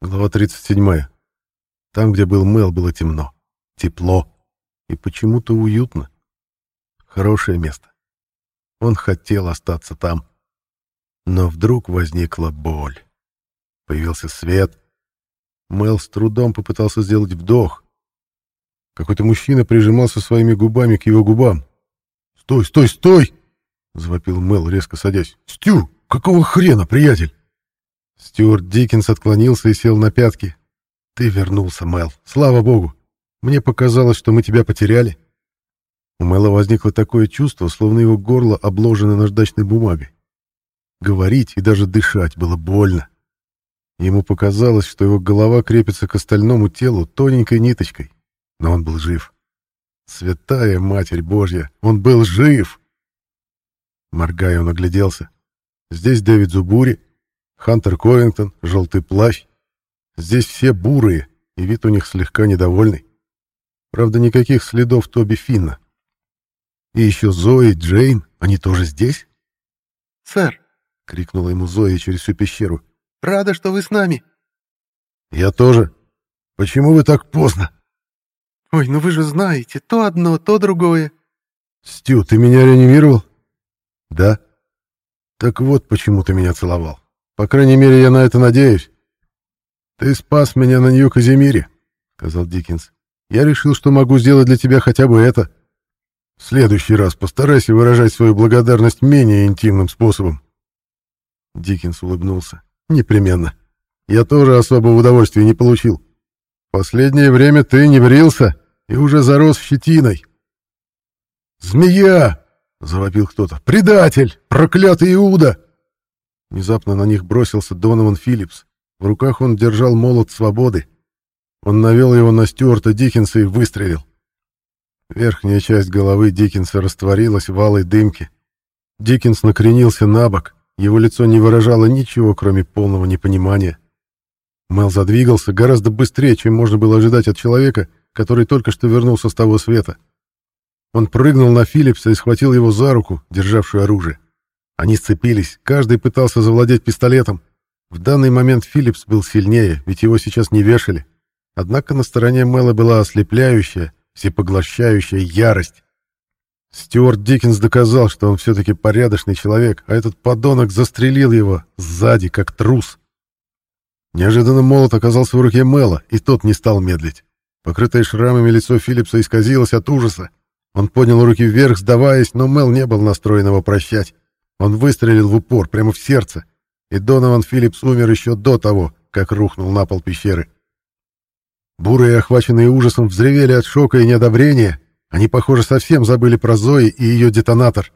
Глава 37. Там, где был Мел, было темно, тепло и почему-то уютно. Хорошее место. Он хотел остаться там. Но вдруг возникла боль. Появился свет. Мел с трудом попытался сделать вдох. Какой-то мужчина прижимался своими губами к его губам. «Стой, стой, стой!» — завопил Мел, резко садясь. «Стю, какого хрена, приятель?» Стюарт Диккенс отклонился и сел на пятки. «Ты вернулся, Мел. Слава богу. Мне показалось, что мы тебя потеряли». У Мэла возникло такое чувство, словно его горло обложено наждачной бумагой. Говорить и даже дышать было больно. Ему показалось, что его голова крепится к остальному телу тоненькой ниточкой, но он был жив. Святая Матерь Божья, он был жив! Моргая, он огляделся. Здесь Дэвид Зубури, Хантер Ковингтон, желтый плащ. Здесь все бурые, и вид у них слегка недовольный. Правда, никаких следов Тоби Финна. И еще Зои, Джейн, они тоже здесь? «Сэр!» — крикнула ему Зоя через всю пещеру. «Рада, что вы с нами!» «Я тоже. Почему вы так поздно?» «Ой, ну вы же знаете, то одно, то другое». «Стю, ты меня реанимировал?» «Да». «Так вот почему ты меня целовал. По крайней мере, я на это надеюсь. Ты спас меня на Нью-Казимире, сказал Диккенс. Я решил, что могу сделать для тебя хотя бы это. В следующий раз постарайся выражать свою благодарность менее интимным способом. Диккенс улыбнулся. Непременно. Я тоже особого удовольствия не получил. Последнее время ты не брился и уже зарос щетиной. «Змея!» — завопил кто-то. «Предатель! Проклятый Иуда!» Внезапно на них бросился Донован Филлипс. В руках он держал молот свободы. Он навел его на Стюарта Диккенса и выстрелил. Верхняя часть головы Диккенса растворилась в алой дымке. Диккенс накренился на бок. Его лицо не выражало ничего, кроме полного непонимания. Мел задвигался гораздо быстрее, чем можно было ожидать от человека, который только что вернулся с того света. Он прыгнул на Филлипса и схватил его за руку, державшую оружие. Они сцепились, каждый пытался завладеть пистолетом. В данный момент Филлипс был сильнее, ведь его сейчас не вешали. Однако на стороне Мэла была ослепляющая, всепоглощающая ярость. Стюарт Диккенс доказал, что он все-таки порядочный человек, а этот подонок застрелил его сзади, как трус. Неожиданно молот оказался в руке Мэла, и тот не стал медлить. Покрытое шрамами лицо Филлипса исказилось от ужаса. Он поднял руки вверх, сдаваясь, но Мэл не был настроен его прощать. Он выстрелил в упор, прямо в сердце, и Донован Филлипс умер еще до того, как рухнул на пол пещеры. Бурые, охваченные ужасом, взревели от шока и неодобрения. Они, похоже, совсем забыли про Зои и ее детонатор.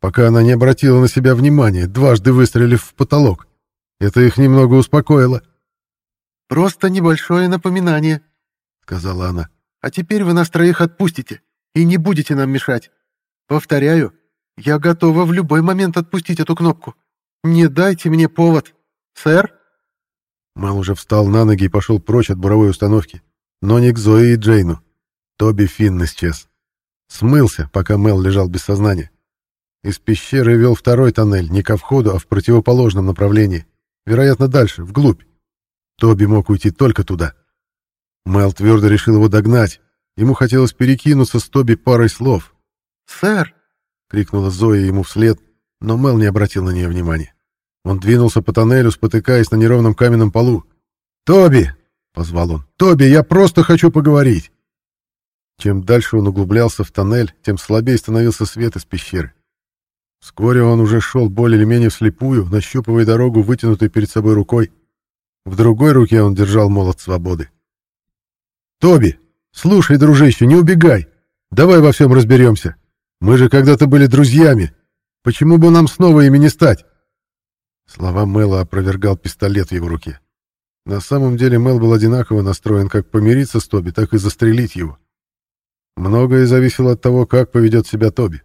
Пока она не обратила на себя внимания, дважды выстрелив в потолок. Это их немного успокоило. «Просто небольшое напоминание», — сказала она. «А теперь вы нас троих отпустите и не будете нам мешать. Повторяю, я готова в любой момент отпустить эту кнопку. Не дайте мне повод, сэр. Мэл уже встал на ноги и пошел прочь от буровой установки. Но не к Зои и Джейну. Тоби Финн исчез. Смылся, пока Мэл лежал без сознания. Из пещеры вел второй тоннель, не ко входу, а в противоположном направлении. Вероятно, дальше, вглубь. Тоби мог уйти только туда. Мэл твердо решил его догнать. Ему хотелось перекинуться с Тоби парой слов. «Сэр!» Крикнула Зоя ему вслед, но Мел не обратил на нее внимания. Он двинулся по тоннелю, спотыкаясь на неровном каменном полу. «Тоби!» — позвал он. «Тоби, я просто хочу поговорить!» Чем дальше он углублялся в тоннель, тем слабее становился свет из пещеры. Вскоре он уже шел более или менее вслепую, нащупывая дорогу, вытянутой перед собой рукой. В другой руке он держал молот свободы. «Тоби! Слушай, дружище, не убегай! Давай во всем разберемся!» Мы же когда-то были друзьями. Почему бы нам снова ими не стать?» Слова Мэла опровергал пистолет в его руке. На самом деле Мэл был одинаково настроен как помириться с Тоби, так и застрелить его. Многое зависело от того, как поведет себя Тоби.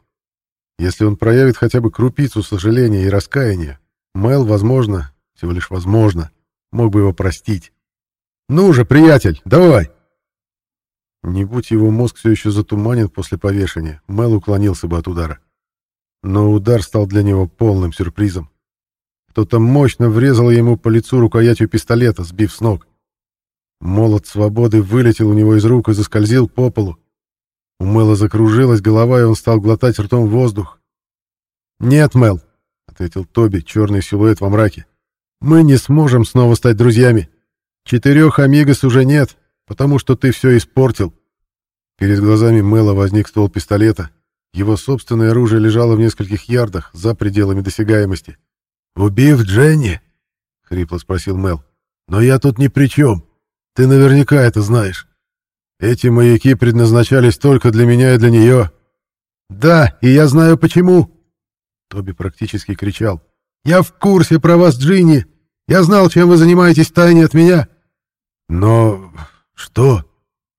Если он проявит хотя бы крупицу сожаления и раскаяния, Мэл, возможно, всего лишь возможно, мог бы его простить. «Ну же, приятель, давай!» Не будь его мозг все еще затуманен после повешения, Мел уклонился бы от удара. Но удар стал для него полным сюрпризом. Кто-то мощно врезал ему по лицу рукоятью пистолета, сбив с ног. Молот свободы вылетел у него из рук и заскользил по полу. У Мэла закружилась голова, и он стал глотать ртом воздух. «Нет, Мэл», — ответил Тоби, черный силуэт во мраке. «Мы не сможем снова стать друзьями. Четырех Амигос уже нет, потому что ты все испортил». Перед глазами Мэла возник ствол пистолета. Его собственное оружие лежало в нескольких ярдах, за пределами досягаемости. «Убив Дженни?» — хрипло спросил Мэл. «Но я тут ни при чем. Ты наверняка это знаешь. Эти маяки предназначались только для меня и для нее. Да, и я знаю почему. Тоби практически кричал. Я в курсе про вас, Джинни. Я знал, чем вы занимаетесь тайне от меня. Но что?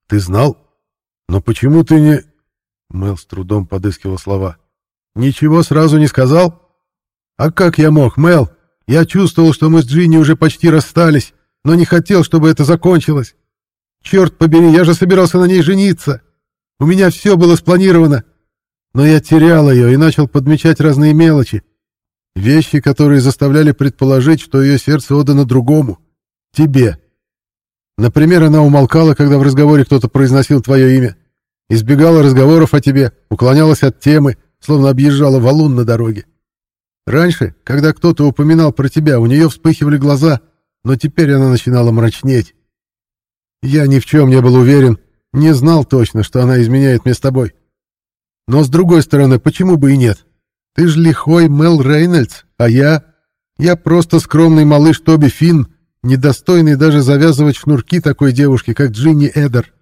Ты знал? Но почему ты не... Мел с трудом подыскивал слова. Ничего сразу не сказал? А как я мог, Мел? Я чувствовал, что мы с Джинни уже почти расстались но не хотел, чтобы это закончилось. Черт побери, я же собирался на ней жениться. У меня все было спланировано. Но я терял ее и начал подмечать разные мелочи. Вещи, которые заставляли предположить, что ее сердце отдано другому. Тебе. Например, она умолкала, когда в разговоре кто-то произносил твое имя. Избегала разговоров о тебе, уклонялась от темы, словно объезжала валун на дороге. Раньше, когда кто-то упоминал про тебя, у нее вспыхивали глаза, но теперь она начинала мрачнеть. Я ни в чем не был уверен, не знал точно, что она изменяет мне с тобой. Но с другой стороны, почему бы и нет? Ты же лихой Мел Рейнольдс, а я... Я просто скромный малыш Тоби Финн, недостойный даже завязывать шнурки такой девушки, как Джинни Эдер.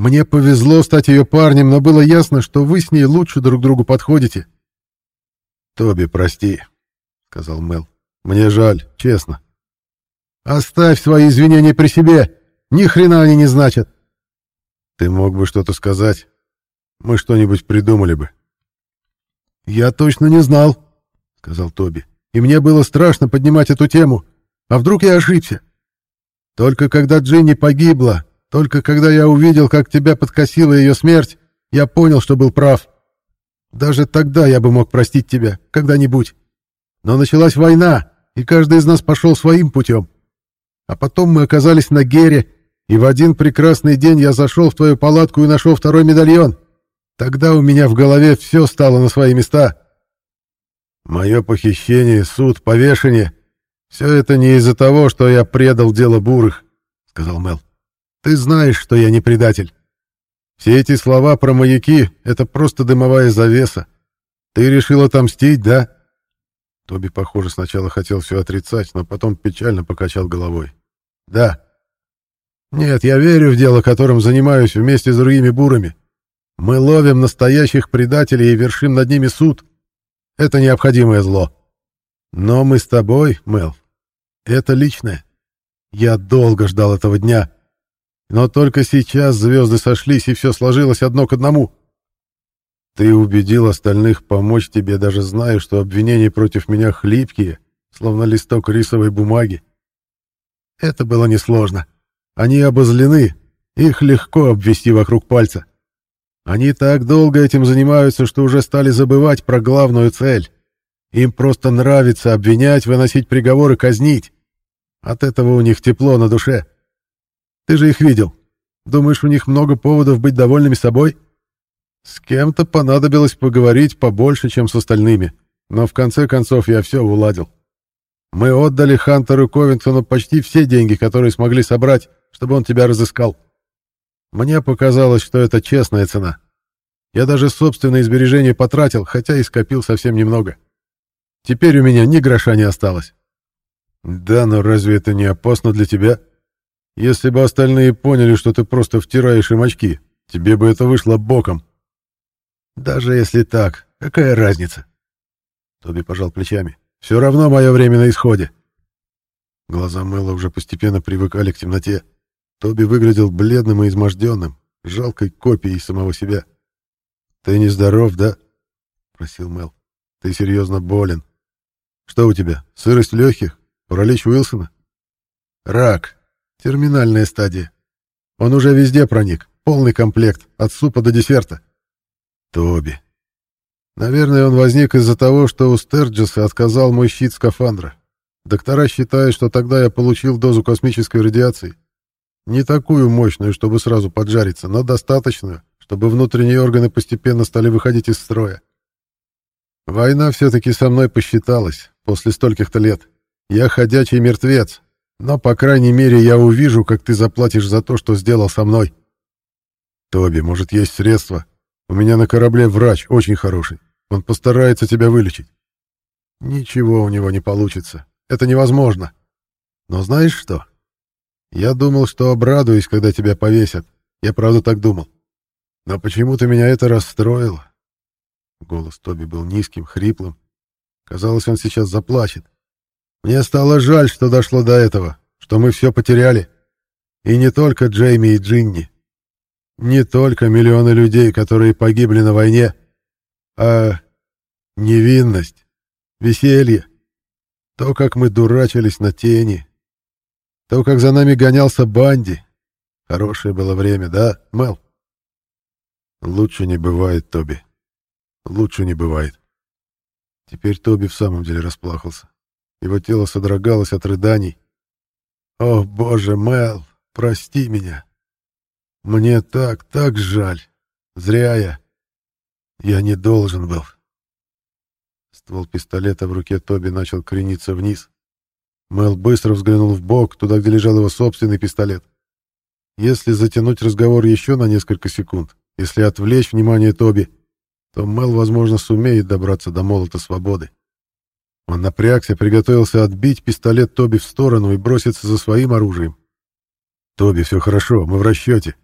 Мне повезло стать ее парнем, но было ясно, что вы с ней лучше друг другу подходите. «Тоби, прости», — сказал Мел. «Мне жаль, честно. Оставь свои извинения при себе. Ни хрена они не значат. Ты мог бы что-то сказать. Мы что-нибудь придумали бы. Я точно не знал, сказал Тоби. И мне было страшно поднимать эту тему. А вдруг я ошибся? Только когда Джинни погибла, только когда я увидел, как тебя подкосила ее смерть, я понял, что был прав. Даже тогда я бы мог простить тебя, когда-нибудь. Но началась война, и каждый из нас пошел своим путем. А потом мы оказались на Гере, и в один прекрасный день я зашел в твою палатку и нашел второй медальон. Тогда у меня в голове все стало на свои места. Мое похищение, суд, повешение — все это не из-за того, что я предал дело бурых, — сказал Мел. Ты знаешь, что я не предатель. Все эти слова про маяки — это просто дымовая завеса. Ты решил отомстить, да? Тоби, похоже, сначала хотел все отрицать, но потом печально покачал головой. Да. Нет, я верю в дело, которым занимаюсь вместе с другими бурами. Мы ловим настоящих предателей и вершим над ними суд. Это необходимое зло. Но мы с тобой, Мел, это личное. Я долго ждал этого дня. Но только сейчас звезды сошлись, и все сложилось одно к одному. Ты убедил остальных помочь тебе, даже зная, что обвинения против меня хлипкие, словно листок рисовой бумаги. Это было несложно. Они обозлены, их легко обвести вокруг пальца. Они так долго этим занимаются, что уже стали забывать про главную цель. Им просто нравится обвинять, выносить приговоры, казнить. От этого у них тепло на душе. Ты же их видел. Думаешь, у них много поводов быть довольными собой? С кем-то понадобилось поговорить побольше, чем с остальными. Но в конце концов я все уладил. Мы отдали Хантеру Ковинтону почти все деньги, которые смогли собрать, чтобы он тебя разыскал. Мне показалось, что это честная цена. Я даже собственные сбережения потратил, хотя и скопил совсем немного. Теперь у меня ни гроша не осталось. Да, но разве это не опасно для тебя? Если бы остальные поняли, что ты просто втираешь им очки, тебе бы это вышло боком. Даже если так, какая разница? Тоби пожал плечами. Все равно мое время на исходе. Глаза Мэла уже постепенно привыкали к темноте. Тоби выглядел бледным и изможденным, жалкой копией самого себя. «Ты нездоров, да?» — просил Мэл. «Ты серьезно болен. Что у тебя, сырость легких? Паралич Уилсона?» «Рак. Терминальная стадия. Он уже везде проник. Полный комплект, от супа до десерта». «Тоби, Наверное, он возник из-за того, что у Стерджеса отказал мой щит скафандра. Доктора считают, что тогда я получил дозу космической радиации. Не такую мощную, чтобы сразу поджариться, но достаточную, чтобы внутренние органы постепенно стали выходить из строя. Война все-таки со мной посчиталась после стольких-то лет. Я ходячий мертвец, но, по крайней мере, я увижу, как ты заплатишь за то, что сделал со мной. Тоби, может, есть средства? У меня на корабле врач очень хороший. Он постарается тебя вылечить. Ничего у него не получится. Это невозможно. Но знаешь что? Я думал, что обрадуюсь, когда тебя повесят. Я правда так думал. Но почему-то меня это расстроило. Голос Тоби был низким, хриплым. Казалось, он сейчас заплачет. Мне стало жаль, что дошло до этого, что мы все потеряли. И не только Джейми и Джинни. Не только миллионы людей, которые погибли на войне, а невинность, веселье, то, как мы дурачились на тени, то, как за нами гонялся Банди. Хорошее было время, да, Мел? Лучше не бывает, Тоби. Лучше не бывает. Теперь Тоби в самом деле расплакался. Его тело содрогалось от рыданий. «О, боже, Мел, прости меня. Мне так, так жаль. Зря я. Я не должен был». Ствол пистолета в руке Тоби начал крениться вниз. Мел быстро взглянул в бок, туда, где лежал его собственный пистолет. Если затянуть разговор еще на несколько секунд, если отвлечь внимание Тоби, то Мел, возможно, сумеет добраться до молота свободы. Он напрягся, приготовился отбить пистолет Тоби в сторону и броситься за своим оружием. «Тоби, все хорошо, мы в расчете.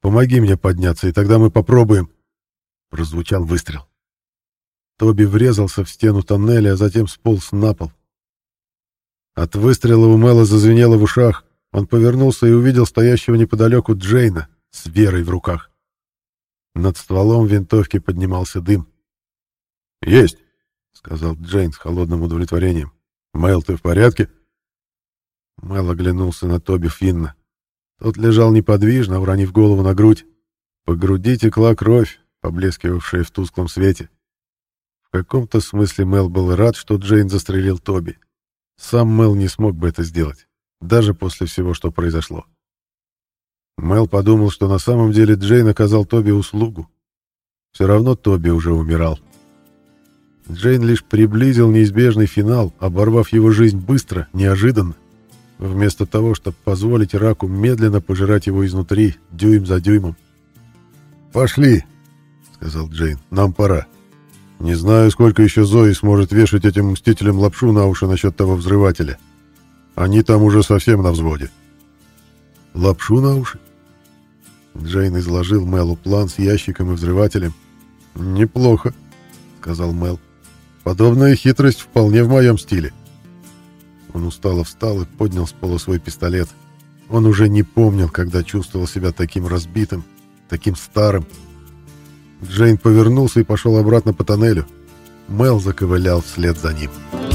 Помоги мне подняться, и тогда мы попробуем». Прозвучал выстрел. Тоби врезался в стену тоннеля, а затем сполз на пол. От выстрела у Мэла зазвенело в ушах. Он повернулся и увидел стоящего неподалеку Джейна с верой в руках. Над стволом винтовки поднимался дым. «Есть!» — сказал Джейн с холодным удовлетворением. «Мэл, ты в порядке?» Мэл оглянулся на Тоби Финна. Тот лежал неподвижно, уронив голову на грудь. По груди текла кровь, поблескивавшая в тусклом свете. В каком-то смысле Мэл был рад, что Джейн застрелил Тоби. Сам Мэл не смог бы это сделать, даже после всего, что произошло. Мэл подумал, что на самом деле Джейн оказал Тоби услугу. Все равно Тоби уже умирал. Джейн лишь приблизил неизбежный финал, оборвав его жизнь быстро, неожиданно, вместо того, чтобы позволить раку медленно пожирать его изнутри, дюйм за дюймом. «Пошли», — сказал Джейн, — «нам пора. Не знаю, сколько еще Зои сможет вешать этим мстителям лапшу на уши насчет того взрывателя. Они там уже совсем на взводе». «Лапшу на уши?» Джейн изложил Мелу план с ящиком и взрывателем. «Неплохо», — сказал Мел. «Подобная хитрость вполне в моем стиле». Он устало встал и поднял с пола свой пистолет. Он уже не помнил, когда чувствовал себя таким разбитым, таким старым. Джейн повернулся и пошел обратно по тоннелю. Мел заковылял вслед за ним. «Мел»